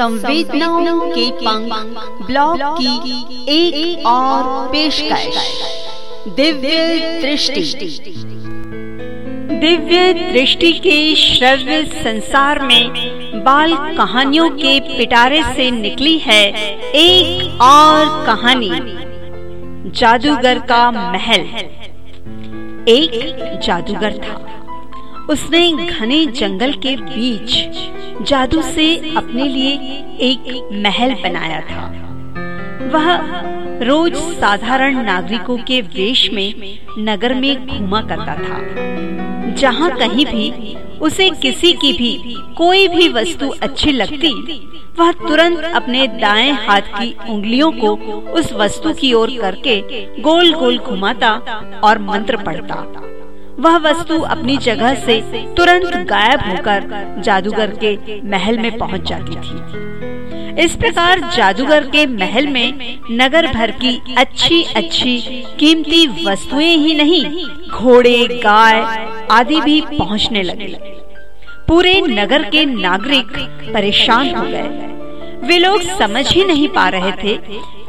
संवेदनाओं के पंख ब्लॉग की एक, एक और पेशकश। दिव्य दृष्टि। दिव्य दृष्टि के श्रव्य संसार में बाल कहानियों के पिटारे से निकली है एक और कहानी। जादूगर का महल। एक जादूगर था। उसने घने जंगल के बीच जादू से अपने लिए एक महल बनाया था। वह रोज साधारण नागरिकों के वेश में नगर में घूमा करता था। जहाँ कहीं भी उसे किसी की भी कोई भी वस्तु अच्छी लगती, वह तुरंत अपने दाएँ हाथ की उंगलियों को उस वस्तु की ओर करके गोल गोल घुमाता और मंत्र पढ़ता। वह वस्तु अपनी जगह से तुरंत गायब होकर जादूगर के महल में पहुँच जाती थी। इस प्रकार जादूगर के महल में नगर भर की अच्छी अच्छी कीमती वस्तुएँ ही नहीं, घोड़े, गाय आदि भी पहुँचने लगे। पूरे नगर के नागरिक परेशान हो गए। वे लोग समझ ही नहीं पा रहे थे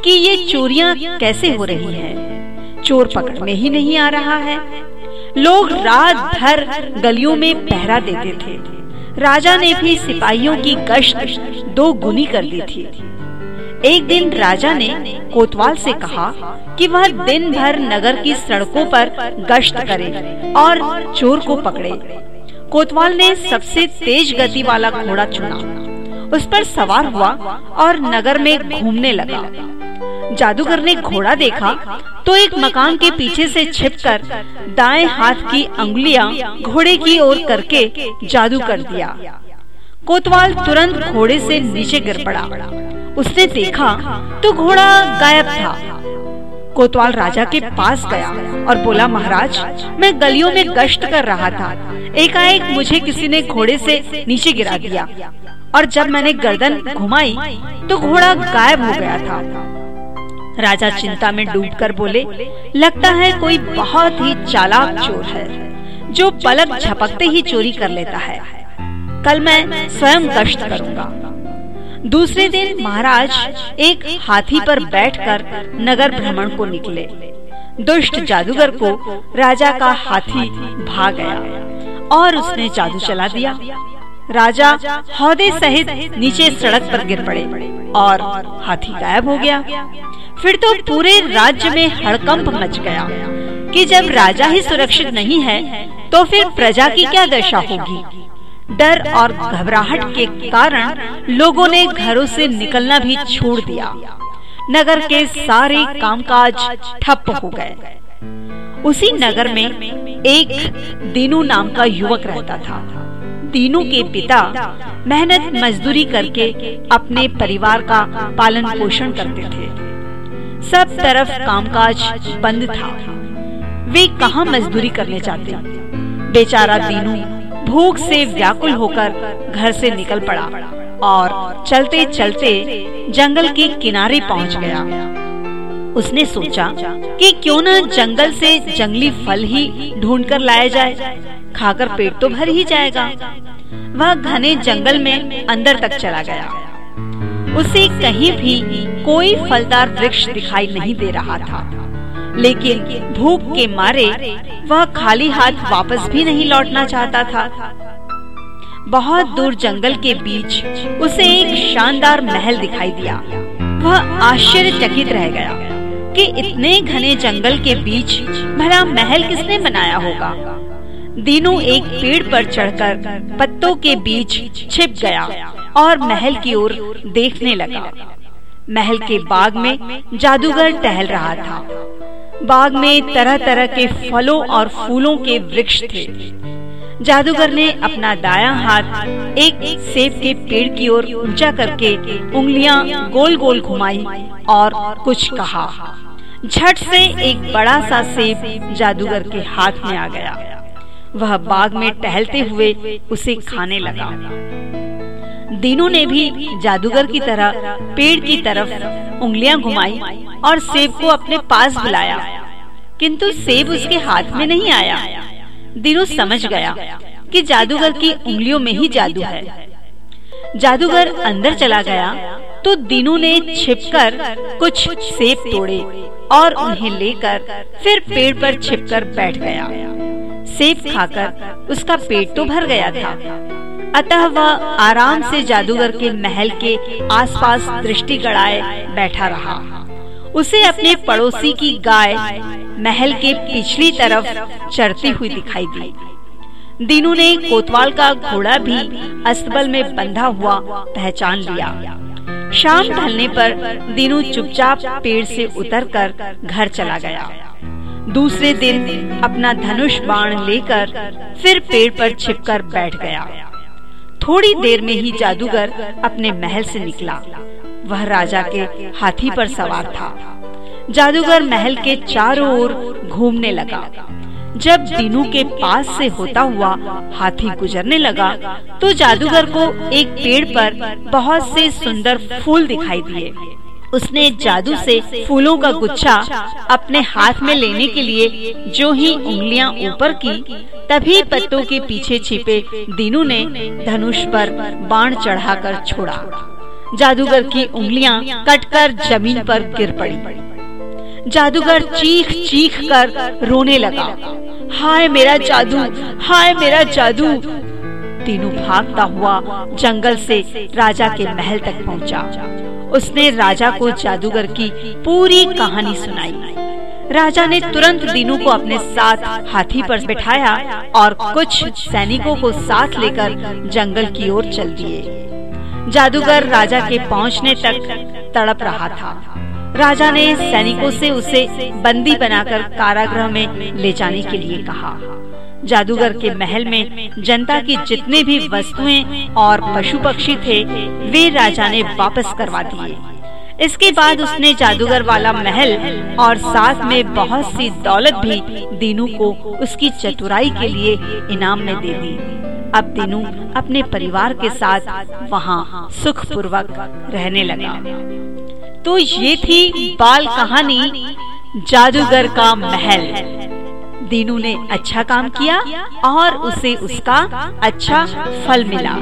कि ये चोरियाँ कैसे हो रही हैं। चोर पकड़ में ही नहीं आ रहा है। लोग रात भर गलियों में पहरा देते थे। राजा ने भी सिपाहियों की गश्त दो गुनी कर दी थी। एक दिन राजा ने कोतवाल से कहा कि वह दिन भर नगर की सड़कों पर गश्त करे और चोर को पकड़े। कोतवाल ने सबसे तेज गति वाला घोड़ा चुना। उस पर सवार हुआ और नगर में घूमने लगा। जादूगर ने घोड़ा देखा तो एक मकान के पीछे से छिपकर दाएँ हाथ की अंगुलियाँ घोड़े की ओर करके जादू कर दिया। कोतवाल तुरंत घोड़े से नीचे गिर पड़ा। उसने देखा तो घोड़ा गायब था। कोतवाल राजा के पास गया और बोला, महाराज, मैं गलियों में गश्त कर रहा था। एकाएक मुझे किसी ने घोड़े से नीचे गिरा दिया। और जब मैंने गर्दन घुमाई तो घोड़ा गायब हो गया था। राजा चिंता में डूबकर बोले लगता है कोई बहुत ही चालाक चोर है जो पलक झपकते ही चोरी कर लेता है। कल मैं स्वयं गश्त करूँगा। दूसरे दिन महाराज एक हाथी पर बैठकर नगर भ्रमण को निकले। दुष्ट जादूगर को राजा का हाथी भाग गया। और उसने जादू चला दिया। राजा हौदे सहित नीचे सड़क पर गिर पड़े और हाथी गायब हो गया। फिर तो पूरे राज्य में हड़कंप मच गया कि जब राजा ही सुरक्षित नहीं है तो फिर प्रजा की क्या दशा होगी? डर और घबराहट के कारण लोगों ने घरों से निकलना भी छोड़ दिया। नगर के सारे कामकाज ठप हो गए। उसी नगर में एक दीनू नाम का युवक रहता था। तीनों के पिता मेहनत मजदूरी करके अपने परिवार का पालन पोषण करते थे। सब तरफ़ कामकाज बंद था। वे कहा मजदूरी करने जाते? बेचारा दीनू भूख से व्याकुल होकर घर से निकल पड़ा और चलते चलते जंगल के किनारे पहुँच गया। उसने सोचा कि क्यों न जंगल से जंगली फल ही ढूंढ कर लाया जाए। खाकर पेट तो भर ही जाएगा। वह घने जंगल में अंदर तक चला गया। उसे कहीं भी कोई फलदार वृक्ष दिखाई नहीं दे रहा था। लेकिन भूख के मारे वह खाली हाथ वापस भी नहीं लौटना चाहता था। बहुत दूर जंगल के बीच उसे एक शानदार महल दिखाई दिया। वह आश्चर्यचकित रह गया कि इतने घने जंगल के बीच भला महल किसने बनाया होगा। दीनू एक पेड़ पर चढ़कर पत्तों के बीच छिप गया। और महल की ओर देखने लगा। महल के बाग में जादूगर टहल रहा था। बाग में तरह तरह के फलों और फूलों के वृक्ष थे। जादूगर ने अपना दायां हाथ एक सेब के पेड़ की ओर ऊँचा करके उंगलियाँ गोल गोल घुमाई और कुछ कहा। झट से एक बड़ा सा सेब जादूगर के हाथ में आ गया। वह बाग में टहलते हुए उसे खाने लगा। दीनू ने भी जादूगर की तरह, पेड़ की तरफ़ उंगलियाँ घुमाई और सेब को अपने पास बुलाया। किंतु सेब उसके हाथ में नहीं आया। दीनू समझ गया कि जादूगर की उंगलियों में ही जादू है। जादूगर अंदर चला गया तो दीनू ने छिपकर कुछ सेब तोड़े और उन्हें लेकर फिर पेड़ पर छिपकर बैठ गया। सेब खाकर उसका पेट तो भर गया था। अतः वह आराम से जादूगर के महल के आसपास दृष्टि गड़ाए बैठा रहा। उसे अपने पड़ोसी की गाय महल के पिछली तरफ़ चढ़ती हुई दिखाई दी। दीनू ने कोतवाल का घोड़ा भी अस्तबल में बंधा हुआ पहचान लिया। शाम ढलने पर दीनू चुपचाप पेड़ से उतरकर घर चला गया। दूसरे दिन अपना धनुष बाण लेकर फिर पेड़ पर छिपकर बैठ गया। थोड़ी देर में ही जादूगर अपने महल से निकला। वह राजा के हाथी पर सवार था। जादूगर महल के चारों ओर घूमने लगा। जब दिनू के पास से होता हुआ हाथी गुजरने लगा तो जादूगर को एक पेड़ पर बहुत से सुंदर फूल दिखाई दिए। उसने जादू से फूलों का गुच्छा अपने हाथ में लेने के लिए जो ही उंगलियाँ ऊपर की तभी पत्तों के पीछे छिपे दीनू ने धनुष पर बाण चढ़ाकर छोड़ा। जादूगर की उंगलियाँ कटकर ज़मीन पर गिर पड़ी। जादूगर चीख चीख कर रोने लगा। हाय मेरा जादू हाय मेरा जादू। तीनू भागता हुआ जंगल से राजा के महल तक पहुँचा। उसने राजा को जादूगर की पूरी कहानी सुनाई। राजा ने तुरंत दीनू को अपने साथ हाथी पर बिठाया और कुछ सैनिकों को साथ लेकर जंगल की ओर चल दिए। जादूगर राजा के पहुँचने तक तड़प रहा था। राजा ने सैनिकों से उसे बंदी बनाकर कारागृह में ले जाने के लिए कहा। जादूगर के महल में जनता की जितने भी वस्तुएँ और पशु पक्षी थे, वे राजा ने वापस करवा दिए। इसके बाद उसने जादूगर वाला महल और साथ में बहुत सी दौलत भी दीनू को उसकी चतुराई के लिए इनाम में दे दी। अब दीनू अपने परिवार के साथ वहाँ सुख पूर्वक रहने लगा। तो ये थी बाल कहानी जादूगर का महल। दीनू ने अच्छा काम किया और उसे उसका अच्छा फल मिला।